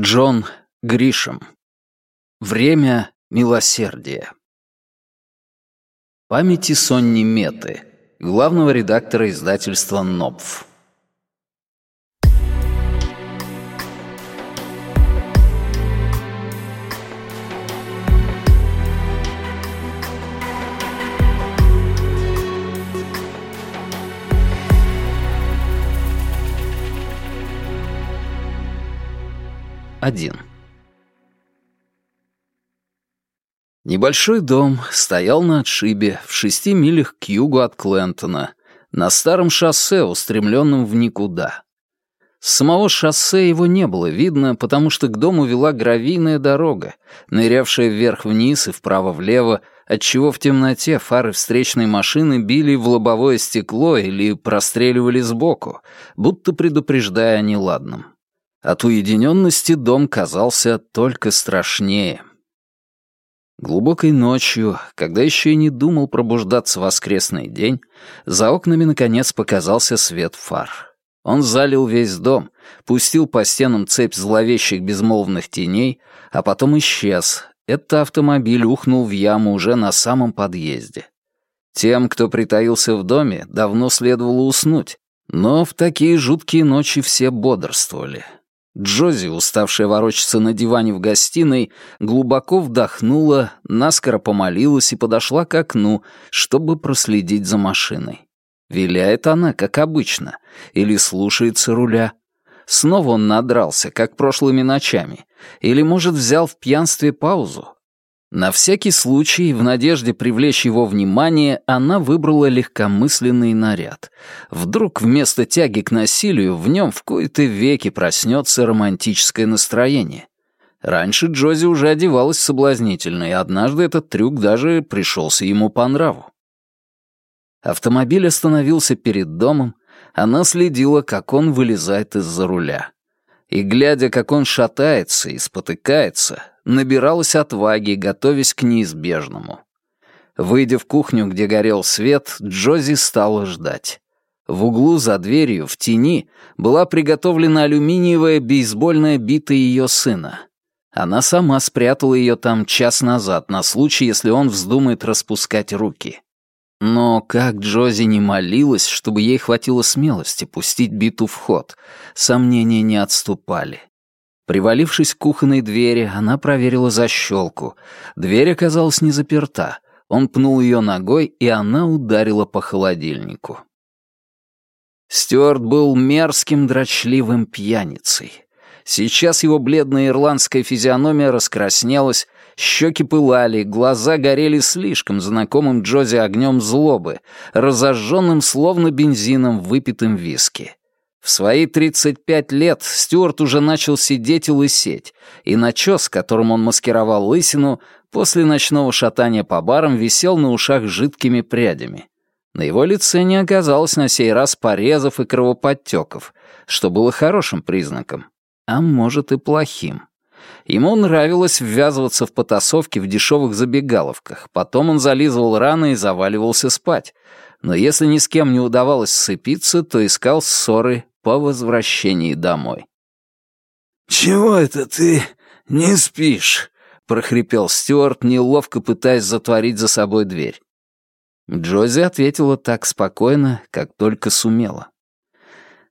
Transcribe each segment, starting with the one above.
Джон Гришем. Время милосердия. Памяти Сонни Меты, главного редактора издательства «Нопф». Один. Небольшой дом стоял на отшибе в шести милях к югу от Клентона, на старом шоссе, устремленном в никуда. С самого шоссе его не было видно, потому что к дому вела гравийная дорога, нырявшая вверх-вниз и вправо-влево, отчего в темноте фары встречной машины били в лобовое стекло или простреливали сбоку, будто предупреждая о неладном. От уединенности дом казался только страшнее. Глубокой ночью, когда еще и не думал пробуждаться воскресный день, за окнами наконец показался свет фар. Он залил весь дом, пустил по стенам цепь зловещих безмолвных теней, а потом исчез. Это автомобиль ухнул в яму уже на самом подъезде. Тем, кто притаился в доме, давно следовало уснуть, но в такие жуткие ночи все бодрствовали. Джози, уставшая ворочаться на диване в гостиной, глубоко вдохнула, наскоро помолилась и подошла к окну, чтобы проследить за машиной. Виляет она, как обычно, или слушается руля. Снова он надрался, как прошлыми ночами, или, может, взял в пьянстве паузу, на всякий случай, в надежде привлечь его внимание, она выбрала легкомысленный наряд. Вдруг вместо тяги к насилию в нем в кои-то веки проснется романтическое настроение. Раньше Джози уже одевалась соблазнительно, и однажды этот трюк даже пришелся ему по нраву. Автомобиль остановился перед домом, она следила, как он вылезает из-за руля. И, глядя, как он шатается и спотыкается, набиралась отваги, готовясь к неизбежному. Выйдя в кухню, где горел свет, Джози стала ждать. В углу за дверью, в тени, была приготовлена алюминиевая бейсбольная бита ее сына. Она сама спрятала ее там час назад, на случай, если он вздумает распускать руки. Но как Джози не молилась, чтобы ей хватило смелости пустить биту в ход, сомнения не отступали. Привалившись к кухонной двери, она проверила защелку. Дверь оказалась не заперта. Он пнул ее ногой, и она ударила по холодильнику. Стюарт был мерзким, дрочливым пьяницей. Сейчас его бледная ирландская физиономия раскраснелась, щеки пылали, глаза горели слишком знакомым Джози огнем злобы, разожженным словно бензином выпитым виски. В свои 35 лет Стюарт уже начал сидеть и лысеть, и начес, которым он маскировал лысину, после ночного шатания по барам висел на ушах жидкими прядями. На его лице не оказалось на сей раз порезов и кровоподтеков, что было хорошим признаком, а может и плохим. Ему нравилось ввязываться в потасовки в дешевых забегаловках, потом он зализывал раны и заваливался спать, но если ни с кем не удавалось сцепиться, то искал ссоры по возвращении домой. «Чего это ты не спишь?» — прохрипел Стюарт, неловко пытаясь затворить за собой дверь. Джози ответила так спокойно, как только сумела.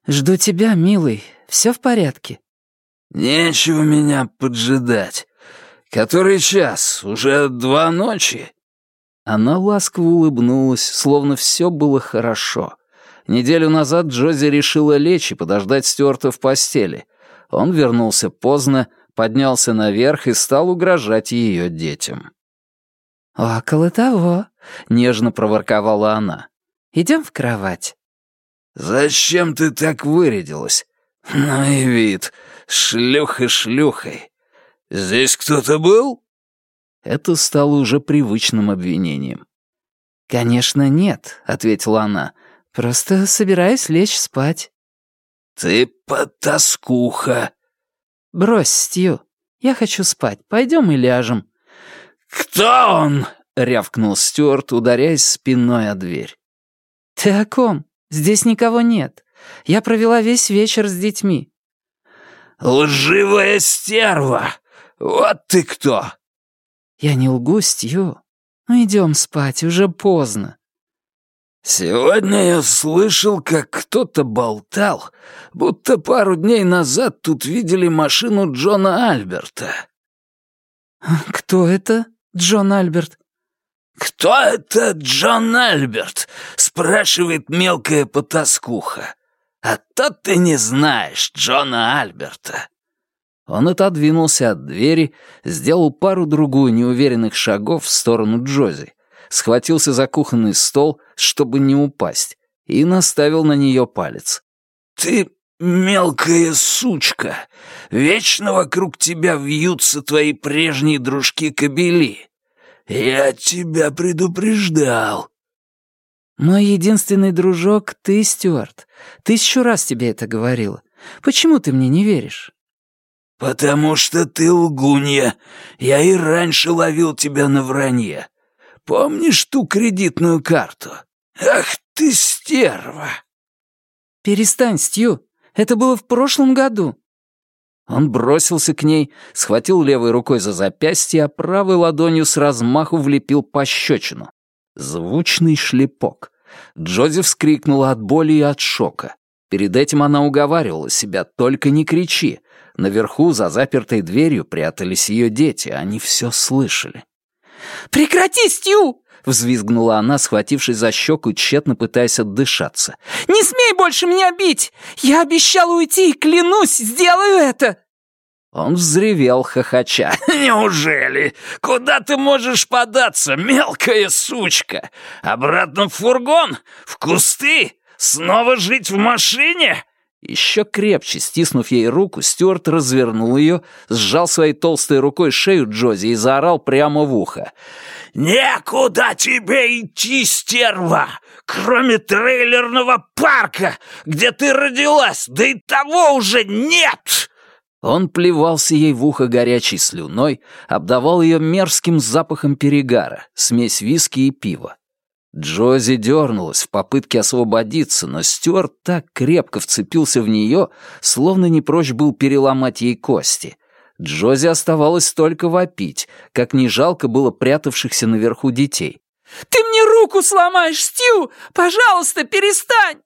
«Жду тебя, милый. Все в порядке?» «Нечего меня поджидать. Который час? Уже два ночи?» Она ласково улыбнулась, словно все было хорошо. Неделю назад Джози решила лечь и подождать Стюарта в постели. Он вернулся поздно, поднялся наверх и стал угрожать ее детям. «Около того», — нежно проворковала она. «Идем в кровать». «Зачем ты так вырядилась? Ну и вид, шлюха-шлюхой. Здесь кто-то был?» Это стало уже привычным обвинением. «Конечно, нет», — ответила она. «Просто собираюсь лечь спать». «Ты потаскуха». «Брось, Стью. Я хочу спать. Пойдем и ляжем». «Кто он?» — рявкнул Стюарт, ударяясь спиной о дверь. «Ты о ком? Здесь никого нет. Я провела весь вечер с детьми». Лживая стерва! Вот ты кто!» «Я не лгу, Стью. Ну идем спать, уже поздно». «Сегодня я слышал, как кто-то болтал, будто пару дней назад тут видели машину Джона Альберта». «Кто это, Джон Альберт?» «Кто это Джон Альберт?» — спрашивает мелкая потаскуха. «А то ты не знаешь Джона Альберта». Он отодвинулся от двери, сделал пару-другую неуверенных шагов в сторону Джози, схватился за кухонный стол, чтобы не упасть, и наставил на нее палец. «Ты мелкая сучка! Вечно вокруг тебя вьются твои прежние дружки-кобели. Я тебя предупреждал!» «Мой единственный дружок — ты, Стюарт. Тысячу раз тебе это говорила. Почему ты мне не веришь?» «Потому что ты лгунья. Я и раньше ловил тебя на вранье. Помнишь ту кредитную карту? Ах ты стерва!» «Перестань, Стью. Это было в прошлом году». Он бросился к ней, схватил левой рукой за запястье, а правой ладонью с размаху влепил пощечину. Звучный шлепок. Джози вскрикнула от боли и от шока. Перед этим она уговаривала себя, только не кричи. Наверху, за запертой дверью, прятались ее дети, они все слышали. «Прекрати, Стью!» — взвизгнула она, схватившись за щеку, тщетно пытаясь отдышаться. «Не смей больше меня бить! Я обещал уйти и, клянусь, сделаю это!» Он взревел, хохоча. «Неужели? Куда ты можешь податься, мелкая сучка? Обратно в фургон? В кусты? Снова жить в машине?» Еще крепче стиснув ей руку, Стюарт развернул ее, сжал своей толстой рукой шею Джози и заорал прямо в ухо. «Некуда тебе идти, стерва! Кроме трейлерного парка, где ты родилась, да и того уже нет!» Он плевался ей в ухо горячей слюной, обдавал ее мерзким запахом перегара, смесь виски и пива. Джози дернулась в попытке освободиться, но Стюарт так крепко вцепился в нее, словно не прочь был переломать ей кости. Джози оставалось только вопить, как не жалко было прятавшихся наверху детей. «Ты мне руку сломаешь, Стю! Пожалуйста, перестань!»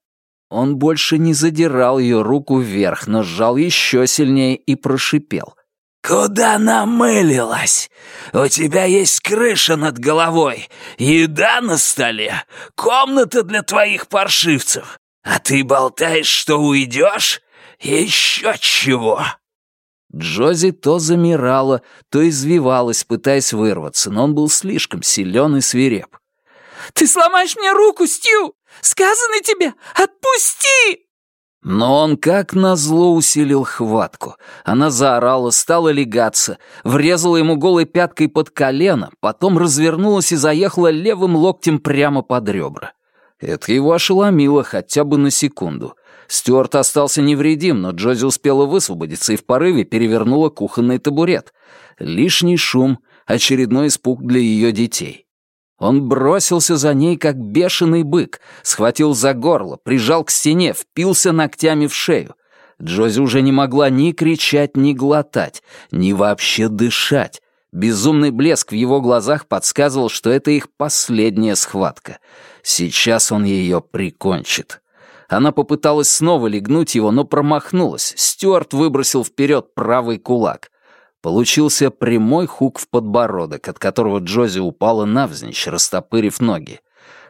Он больше не задирал ее руку вверх, но сжал еще сильнее и прошипел. «Куда намылилась? У тебя есть крыша над головой, еда на столе, комната для твоих паршивцев, а ты болтаешь, что уйдешь? Еще чего!» Джози то замирала, то извивалась, пытаясь вырваться, но он был слишком силен и свиреп. «Ты сломаешь мне руку, Стю! Сказано тебе! Отпусти!» Но он как назло усилил хватку. Она заорала, стала легаться, врезала ему голой пяткой под колено, потом развернулась и заехала левым локтем прямо под ребра. Это его ошеломило хотя бы на секунду. Стюарт остался невредим, но Джози успела высвободиться и в порыве перевернула кухонный табурет. Лишний шум, очередной испуг для ее детей. Он бросился за ней, как бешеный бык, схватил за горло, прижал к стене, впился ногтями в шею. Джози уже не могла ни кричать, ни глотать, ни вообще дышать. Безумный блеск в его глазах подсказывал, что это их последняя схватка. Сейчас он ее прикончит. Она попыталась снова легнуть его, но промахнулась. Стюарт выбросил вперед правый кулак. Получился прямой хук в подбородок, от которого Джози упала навзничь, растопырив ноги.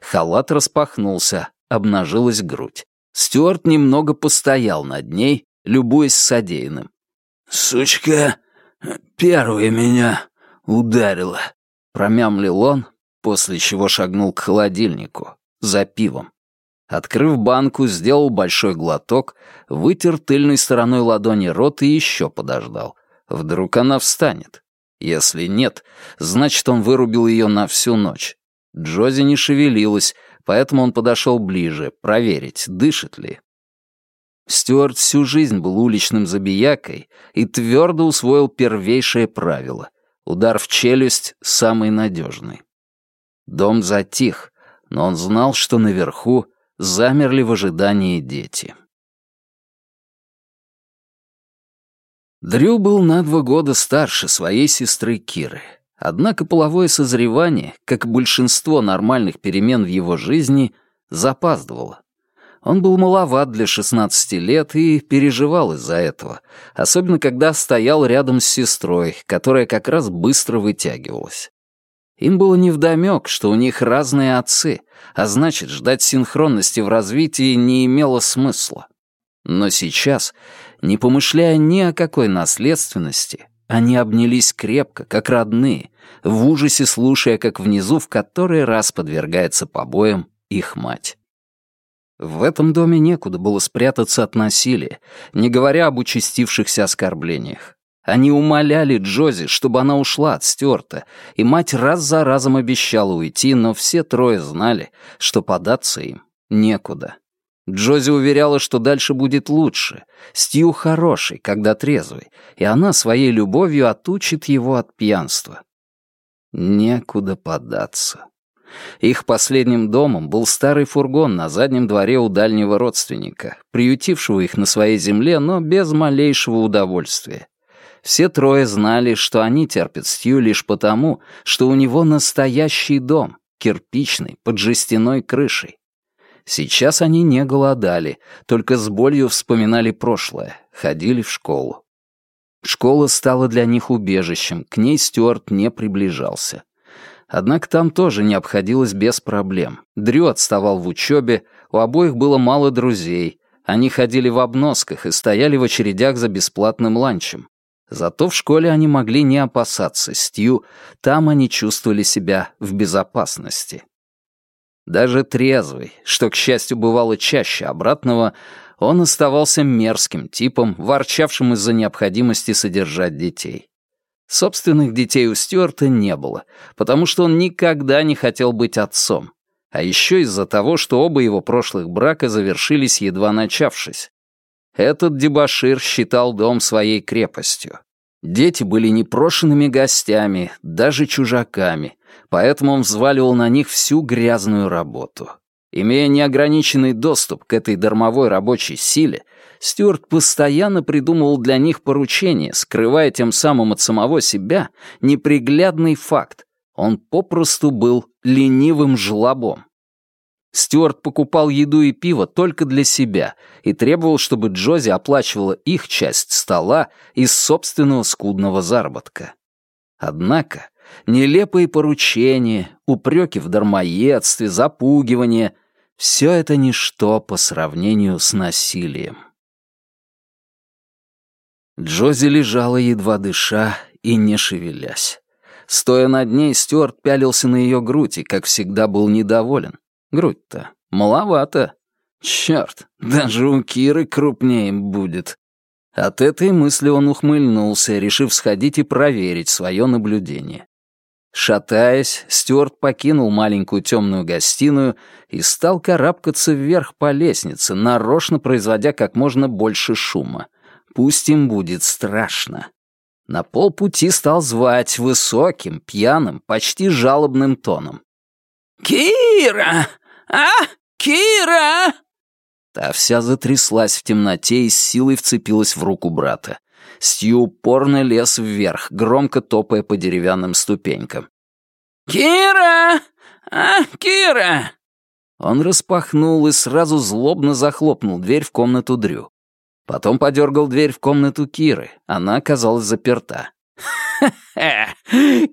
Халат распахнулся, обнажилась грудь. Стюарт немного постоял над ней, любуясь содеянным. «Сучка первая меня ударила», — промямлил он, после чего шагнул к холодильнику за пивом. Открыв банку, сделал большой глоток, вытер тыльной стороной ладони рот и еще подождал. Вдруг она встанет. Если нет, значит, он вырубил ее на всю ночь. Джози не шевелилась, поэтому он подошел ближе, проверить, дышит ли. Стюарт всю жизнь был уличным забиякой и твердо усвоил первейшее правило — удар в челюсть самый надежный. Дом затих, но он знал, что наверху замерли в ожидании дети. Дрю был на два года старше своей сестры Киры. Однако половое созревание, как и большинство нормальных перемен в его жизни, запаздывало. Он был маловат для 16 лет и переживал из-за этого, особенно когда стоял рядом с сестрой, которая как раз быстро вытягивалась. Им было невдомёк, что у них разные отцы, а значит, ждать синхронности в развитии не имело смысла. Но сейчас, не помышляя ни о какой наследственности, они обнялись крепко, как родные, в ужасе слушая, как внизу в который раз подвергается побоям их мать. В этом доме некуда было спрятаться от насилия, не говоря об участившихся оскорблениях. Они умоляли Джози, чтобы она ушла от Стюарта, и мать раз за разом обещала уйти, но все трое знали, что податься им некуда. Джози уверяла, что дальше будет лучше. Стью хороший, когда трезвый, и она своей любовью отучит его от пьянства. Некуда податься. Их последним домом был старый фургон на заднем дворе у дальнего родственника, приютившего их на своей земле, но без малейшего удовольствия. Все трое знали, что они терпят Стью лишь потому, что у него настоящий дом, кирпичный, под жестяной крышей. Сейчас они не голодали, только с болью вспоминали прошлое, ходили в школу. Школа стала для них убежищем, к ней Стюарт не приближался. Однако там тоже не обходилось без проблем. Дрю отставал в учебе, у обоих было мало друзей, они ходили в обносках и стояли в очередях за бесплатным ланчем. Зато в школе они могли не опасаться Стью, там они чувствовали себя в безопасности. Даже трезвый, что, к счастью, бывало чаще обратного, он оставался мерзким типом, ворчавшим из-за необходимости содержать детей. Собственных детей у Стюарта не было, потому что он никогда не хотел быть отцом. А еще из-за того, что оба его прошлых брака завершились, едва начавшись. Этот дебошир считал дом своей крепостью. Дети были непрошенными гостями, даже чужаками, поэтому он взваливал на них всю грязную работу. Имея неограниченный доступ к этой дармовой рабочей силе, Стюарт постоянно придумывал для них поручения, скрывая тем самым от самого себя неприглядный факт. Он попросту был ленивым жлобом. Стюарт покупал еду и пиво только для себя и требовал, чтобы Джози оплачивала их часть стола из собственного скудного заработка. Однако нелепые поручения, упреки в дармоедстве, запугивание — все это ничто по сравнению с насилием. Джози лежала, едва дыша и не шевелясь. Стоя над ней, Стюарт пялился на ее грудь и, как всегда, был недоволен. Грудь-то маловато. Черт, даже у Киры крупнее будет. От этой мысли он ухмыльнулся, решив сходить и проверить свое наблюдение. Шатаясь, Стюарт покинул маленькую темную гостиную и стал карабкаться вверх по лестнице, нарочно производя как можно больше шума. Пусть им будет страшно. На полпути стал звать высоким, пьяным, почти жалобным тоном. «Кира! А? Кира!» Та вся затряслась в темноте и с силой вцепилась в руку брата. Стью упорно лез вверх, громко топая по деревянным ступенькам. «Кира! А, Кира!» Он распахнул и сразу злобно захлопнул дверь в комнату Дрю. Потом подергал дверь в комнату Киры. Она оказалась заперта. «Ха-ха!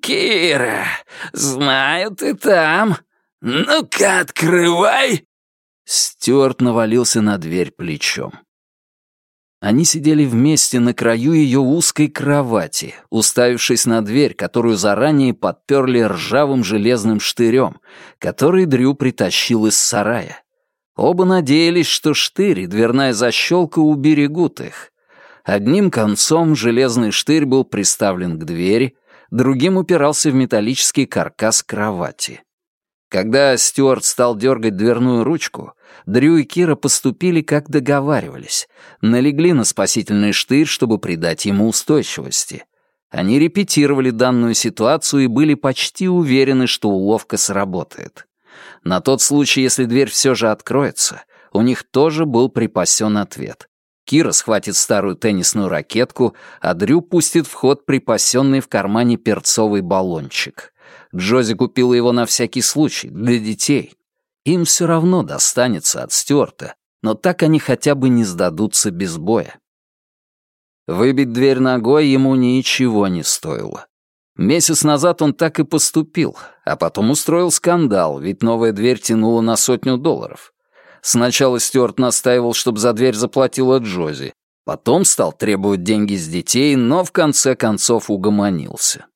Кира! Знаю, ты там! Ну-ка, открывай!» Стюарт навалился на дверь плечом. Они сидели вместе на краю ее узкой кровати, уставившись на дверь, которую заранее подперли ржавым железным штырем, который Дрю притащил из сарая. Оба надеялись, что штырь и дверная защелка уберегут их. Одним концом железный штырь был приставлен к двери, другим упирался в металлический каркас кровати. Когда Стюарт стал дергать дверную ручку, Дрю и Кира поступили, как договаривались. Налегли на спасительный штырь, чтобы придать ему устойчивости. Они репетировали данную ситуацию и были почти уверены, что уловка сработает. На тот случай, если дверь все же откроется, у них тоже был припасен ответ. Кира схватит старую теннисную ракетку, а Дрю пустит в ход припасенный в кармане перцовый баллончик. Джози купила его на всякий случай, для детей. Им все равно достанется от Стюарта, но так они хотя бы не сдадутся без боя. Выбить дверь ногой ему ничего не стоило. Месяц назад он так и поступил, а потом устроил скандал, ведь новая дверь тянула на сотню долларов. Сначала Стюарт настаивал, чтобы за дверь заплатила Джози, потом стал требовать деньги с детей, но в конце концов угомонился.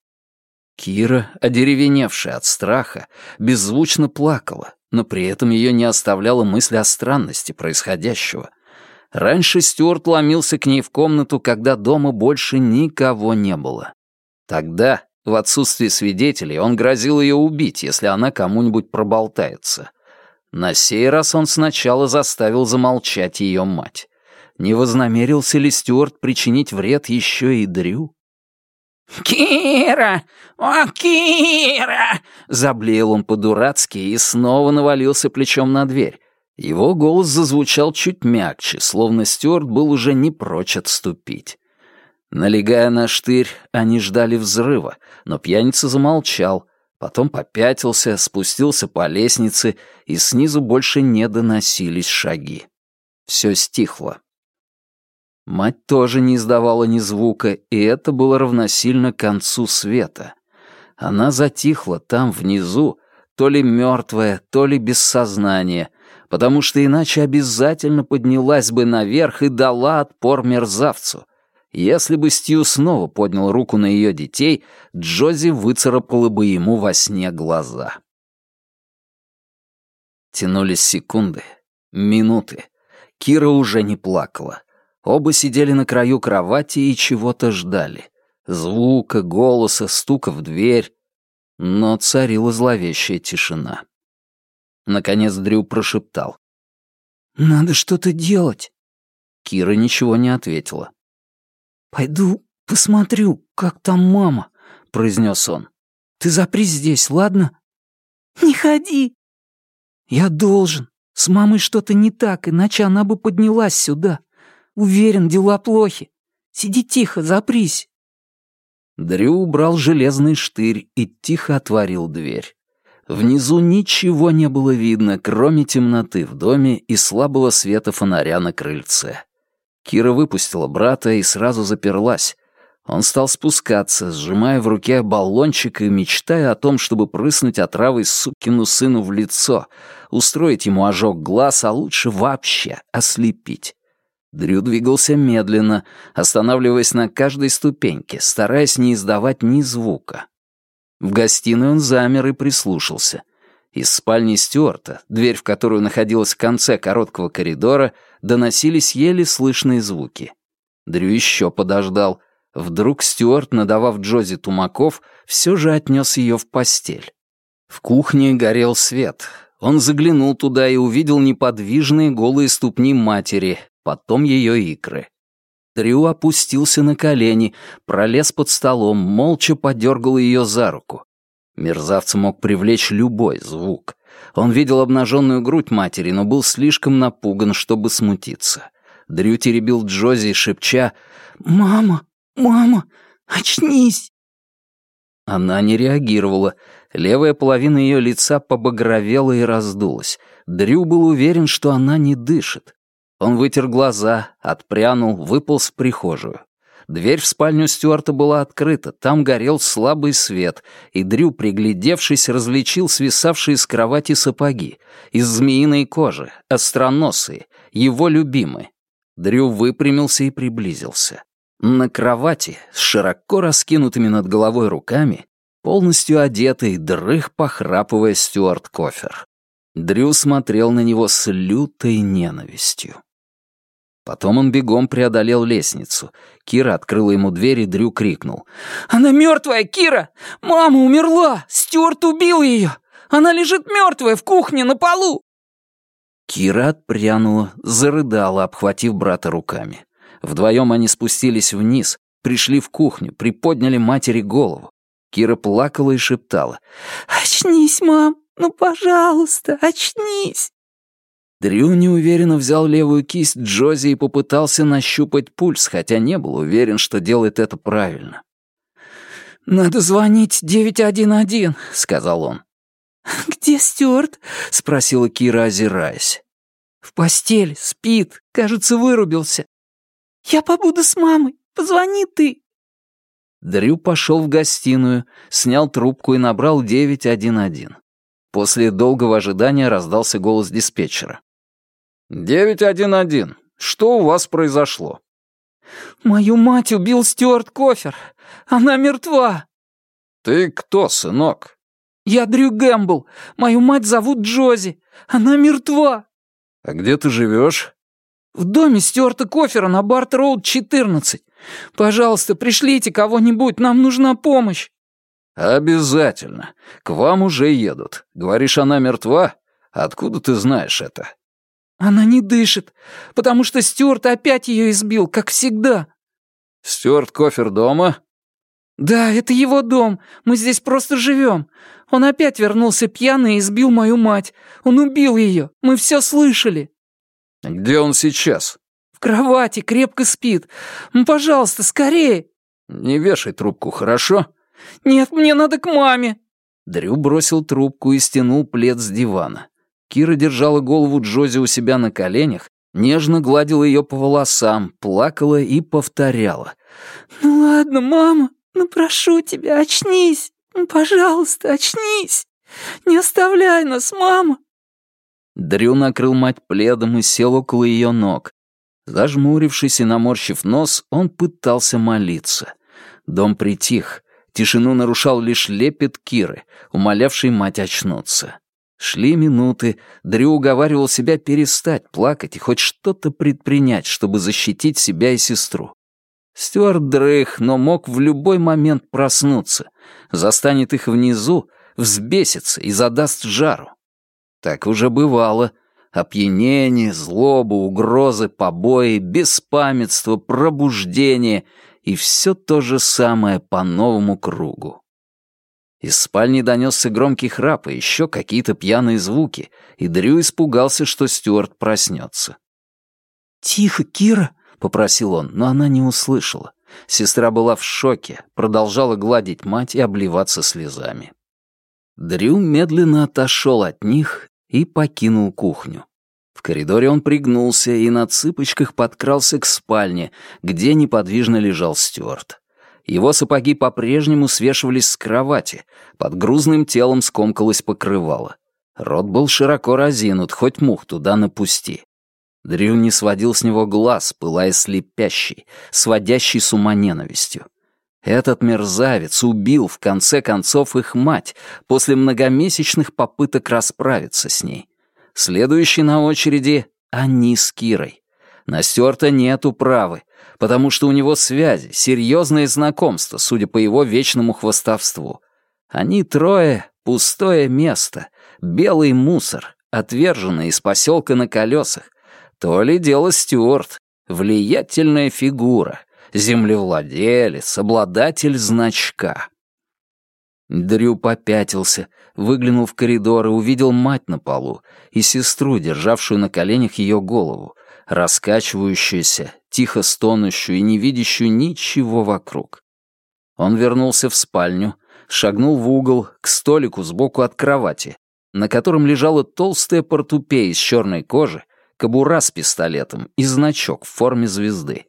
Кира, одеревеневшая от страха, беззвучно плакала, но при этом ее не оставляла мысль о странности происходящего. Раньше Стюарт ломился к ней в комнату, когда дома больше никого не было. Тогда, в отсутствие свидетелей, он грозил ее убить, если она кому-нибудь проболтается. На сей раз он сначала заставил замолчать ее мать. Не вознамерился ли Стюарт причинить вред еще и Дрю? «Кира! О, Кира!» Заблеял он по-дурацки и снова навалился плечом на дверь. Его голос зазвучал чуть мягче, словно Стюарт был уже не прочь отступить. Налегая на штырь, они ждали взрыва, но пьяница замолчал, потом попятился, спустился по лестнице, и снизу больше не доносились шаги. Все стихло. Мать тоже не издавала ни звука, и это было равносильно концу света. Она затихла там, внизу, то ли мертвая, то ли без сознания, потому что иначе обязательно поднялась бы наверх и дала отпор мерзавцу. Если бы Стью снова поднял руку на ее детей, Джози выцарапала бы ему во сне глаза. Тянулись секунды, минуты. Кира уже не плакала. Оба сидели на краю кровати и чего-то ждали. Звука, голоса, стука в дверь. Но царила зловещая тишина. Наконец Дрю прошептал. «Надо что-то делать». Кира ничего не ответила. «Пойду посмотрю, как там мама», — произнес он. «Ты запрись здесь, ладно?» «Не ходи». «Я должен. С мамой что-то не так, иначе она бы поднялась сюда. Уверен, дела плохи. Сиди тихо, запрись». Дрю убрал железный штырь и тихо отворил дверь. Внизу ничего не было видно, кроме темноты в доме и слабого света фонаря на крыльце. Кира выпустила брата и сразу заперлась. Он стал спускаться, сжимая в руке баллончик и мечтая о том, чтобы прыснуть отравой сукину сыну в лицо, устроить ему ожог глаз, а лучше вообще ослепить. Дрю двигался медленно, останавливаясь на каждой ступеньке, стараясь не издавать ни звука. В гостиной он замер и прислушался. Из спальни Стюарта, дверь в которую находилась в конце короткого коридора, доносились еле слышные звуки. Дрю еще подождал. Вдруг Стюарт, надавав Джози тумаков, все же отнес ее в постель. В кухне горел свет. Он заглянул туда и увидел неподвижные голые ступни матери, потом ее икры. Дрю опустился на колени, пролез под столом, молча подергал ее за руку. Мерзавца мог привлечь любой звук. Он видел обнаженную грудь матери, но был слишком напуган, чтобы смутиться. Дрю теребил Джози, шепча «Мама, мама, очнись!» Она не реагировала. Левая половина ее лица побагровела и раздулась. Дрю был уверен, что она не дышит. Он вытер глаза, отпрянул, выполз в прихожую. Дверь в спальню Стюарта была открыта, там горел слабый свет, и Дрю, приглядевшись, различил свисавшие с кровати сапоги, из змеиной кожи, остроносые, его любимые. Дрю выпрямился и приблизился. На кровати, с широко раскинутыми над головой руками, полностью одетый, дрых похрапывая Стюарт Кофер. Дрю смотрел на него с лютой ненавистью. Потом он бегом преодолел лестницу. Кира открыла ему дверь, и Дрю крикнул. «Она мертвая, Кира! Мама умерла! Стюарт убил ее! Она лежит мертвая в кухне на полу!» Кира отпрянула, зарыдала, обхватив брата руками. Вдвоем они спустились вниз, пришли в кухню, приподняли матери голову. Кира плакала и шептала. «Очнись, мам! Ну, пожалуйста, очнись!» Дрю неуверенно взял левую кисть Джози и попытался нащупать пульс, хотя не был уверен, что делает это правильно. «Надо звонить 911», — сказал он. «Где Стюарт?» — спросила Кира, озираясь. «В постель, спит, кажется, вырубился». «Я побуду с мамой, позвони ты». Дрю пошел в гостиную, снял трубку и набрал 911. После долгого ожидания раздался голос диспетчера. «911, что у вас произошло?» «Мою мать убил Стюарт Кофер. Она мертва». «Ты кто, сынок?» «Я Дрю Гэмбл. Мою мать зовут Джози. Она мертва». «А где ты живешь?» «В доме Стюарта Кофера на Барт-Роуд, 14. Пожалуйста, пришлите кого-нибудь, нам нужна помощь». «Обязательно. К вам уже едут. Говоришь, она мертва? Откуда ты знаешь это?» «Она не дышит, потому что Стюарт опять ее избил, как всегда». «Стюарт Кофер дома?» «Да, это его дом. Мы здесь просто живем. Он опять вернулся пьяный и избил мою мать. Он убил ее. Мы все слышали». «Где он сейчас?» «В кровати, крепко спит. Ну, пожалуйста, скорее». «Не вешай трубку, хорошо?» «Нет, мне надо к маме». Дрю бросил трубку и стянул плед с дивана. Кира держала голову Джози у себя на коленях, нежно гладила ее по волосам, плакала и повторяла. «Ну ладно, мама, ну прошу тебя, очнись. Ну, пожалуйста, очнись. Не оставляй нас, мама». Дрю накрыл мать пледом и сел около ее ног. Зажмурившись и наморщив нос, он пытался молиться. Дом притих. Тишину нарушал лишь лепет Киры, умолявший мать очнуться. Шли минуты, Дрю уговаривал себя перестать плакать и хоть что-то предпринять, чтобы защитить себя и сестру. Стюарт дрых, но мог в любой момент проснуться, застанет их внизу, взбесится и задаст жару. Так уже бывало. Опьянение, злоба, угрозы, побои, беспамятство, пробуждение и все то же самое по новому кругу. Из спальни донесся громкий храп и еще какие-то пьяные звуки, и Дрю испугался, что Стюарт проснется. «Тихо, Кира!» — попросил он, но она не услышала. Сестра была в шоке, продолжала гладить мать и обливаться слезами. Дрю медленно отошел от них и покинул кухню. В коридоре он пригнулся и на цыпочках подкрался к спальне, где неподвижно лежал Стюарт. Его сапоги по-прежнему свешивались с кровати, под грузным телом скомкалось покрывало. Рот был широко разинут, хоть мух туда напусти. Дрю не сводил с него глаз, пылая слепящий, сводящий с ума ненавистью. Этот мерзавец убил, в конце концов, их мать после многомесячных попыток расправиться с ней. Следующий на очереди — они с Кирой. На Стюарта нет управы, потому что у него связи, серьезные знакомства, судя по его вечному хвостовству. Они трое — пустое место, белый мусор, отверженный из поселка на колесах. То ли дело Стюарт, влиятельная фигура — землевладелец, обладатель значка. Дрю попятился, выглянул в коридор и увидел мать на полу и сестру, державшую на коленях ее голову, раскачивающуюся, тихо стонущую и не видящую ничего вокруг. Он вернулся в спальню, шагнул в угол, к столику сбоку от кровати, на котором лежала толстая портупея из черной кожи, кобура с пистолетом и значок в форме звезды.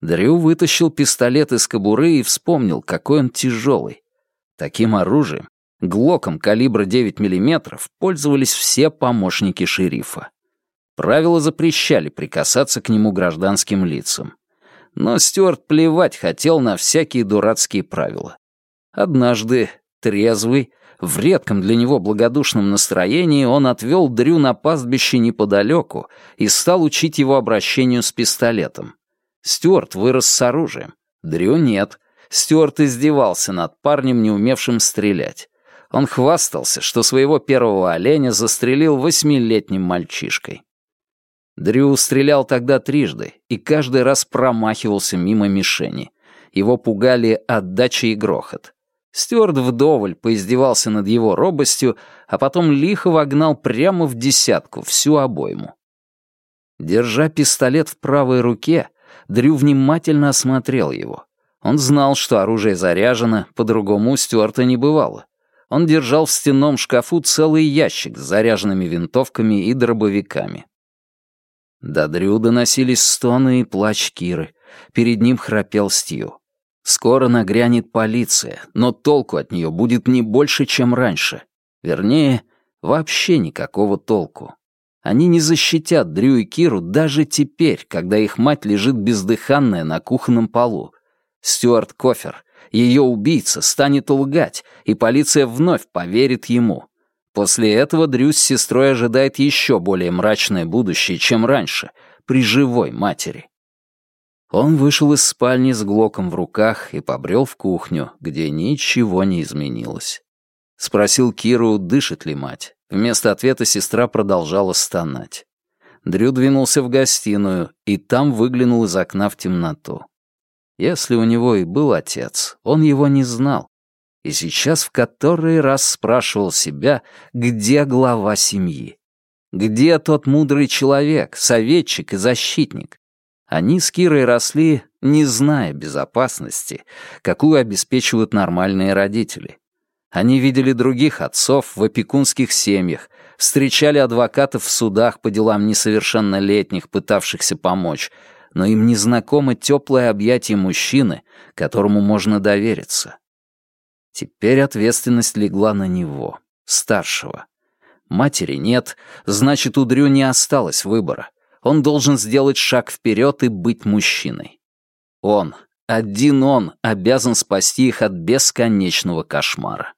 Дрю вытащил пистолет из кобуры и вспомнил, какой он тяжелый. Таким оружием, глоком калибра 9 мм, пользовались все помощники шерифа. Правила запрещали прикасаться к нему гражданским лицам. Но Стюарт плевать хотел на всякие дурацкие правила. Однажды, трезвый, в редком для него благодушном настроении он отвел Дрю на пастбище неподалеку и стал учить его обращению с пистолетом. Стюарт вырос с оружием. Дрю нет. Стюарт издевался над парнем, не умевшим стрелять. Он хвастался, что своего первого оленя застрелил восьмилетним мальчишкой. Дрю стрелял тогда трижды и каждый раз промахивался мимо мишени. Его пугали отдача и грохот. Стюарт вдоволь поиздевался над его робостью, а потом лихо вогнал прямо в десятку всю обойму. Держа пистолет в правой руке, Дрю внимательно осмотрел его. Он знал, что оружие заряжено, по-другому у Стюарта не бывало. Он держал в стенном шкафу целый ящик с заряженными винтовками и дробовиками. До Дрю доносились стоны и плач Киры. Перед ним храпел Стью. Скоро нагрянет полиция, но толку от нее будет не больше, чем раньше. Вернее, вообще никакого толку. Они не защитят Дрю и Киру даже теперь, когда их мать лежит бездыханная на кухонном полу. Стюарт Кофер, ее убийца, станет лгать, и полиция вновь поверит ему. После этого Дрю с сестрой ожидает еще более мрачное будущее, чем раньше, при живой матери. Он вышел из спальни с глоком в руках и побрел в кухню, где ничего не изменилось. Спросил Киру, дышит ли мать. Вместо ответа сестра продолжала стонать. Дрю двинулся в гостиную, и там выглянул из окна в темноту. Если у него и был отец, он его не знал. И сейчас в который раз спрашивал себя, где глава семьи. Где тот мудрый человек, советчик и защитник? Они с Кирой росли, не зная безопасности, какую обеспечивают нормальные родители. Они видели других отцов в опекунских семьях, встречали адвокатов в судах по делам несовершеннолетних, пытавшихся помочь, но им не знакомо теплое объятие мужчины, которому можно довериться. Теперь ответственность легла на него, старшего. Матери нет, значит, у Дрю не осталось выбора — он должен сделать шаг вперед и быть мужчиной. Он, один он, обязан спасти их от бесконечного кошмара.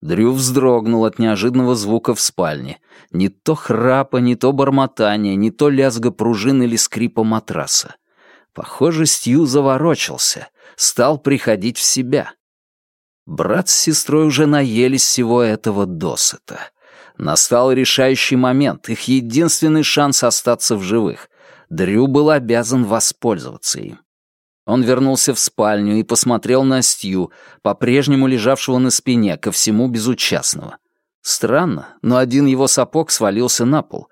Дрю вздрогнул от неожиданного звука в спальне. Не то храпа, не то бормотания, не то лязга пружин или скрипа матраса. Похоже, Стью заворочился, стал приходить в себя. Брат с сестрой уже наелись всего этого досыта. Настал решающий момент, их единственный шанс остаться в живых. Дрю был обязан воспользоваться им. Он вернулся в спальню и посмотрел на Стью, по-прежнему лежавшего на спине, ко всему безучастного. Странно, но один его сапог свалился на пол.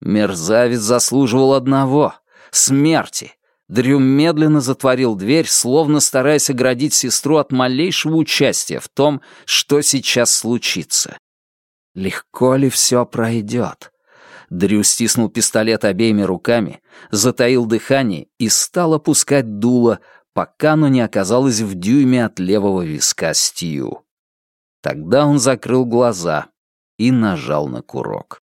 Мерзавец заслуживал одного — смерти. Дрю медленно затворил дверь, словно стараясь оградить сестру от малейшего участия в том, что сейчас случится. Легко ли все пройдет? Дрю стиснул пистолет обеими руками, затаил дыхание и стал опускать дуло, пока оно не оказалось в дюйме от левого виска Стью. Тогда он закрыл глаза и нажал на курок.